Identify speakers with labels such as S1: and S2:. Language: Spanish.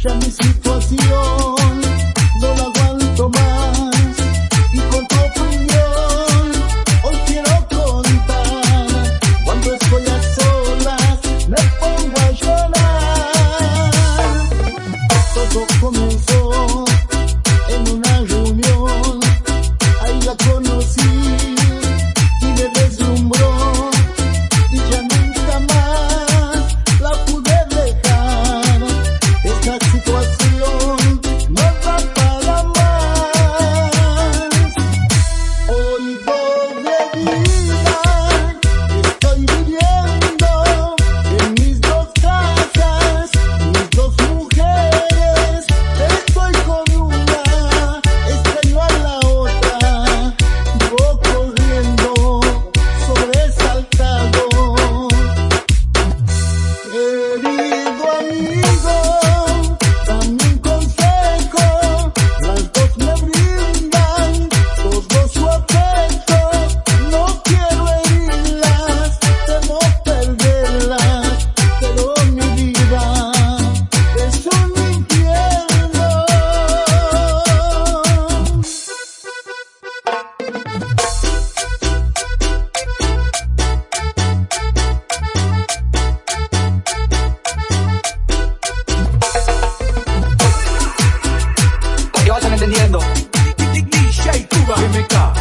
S1: Ya mi situación no la aguanto más y con tu opinión hoy quiero contar. Cuando estoy a solas me pongo a llorar. Todo comenzó
S2: Leno Dzisiaj Kuba Wymyka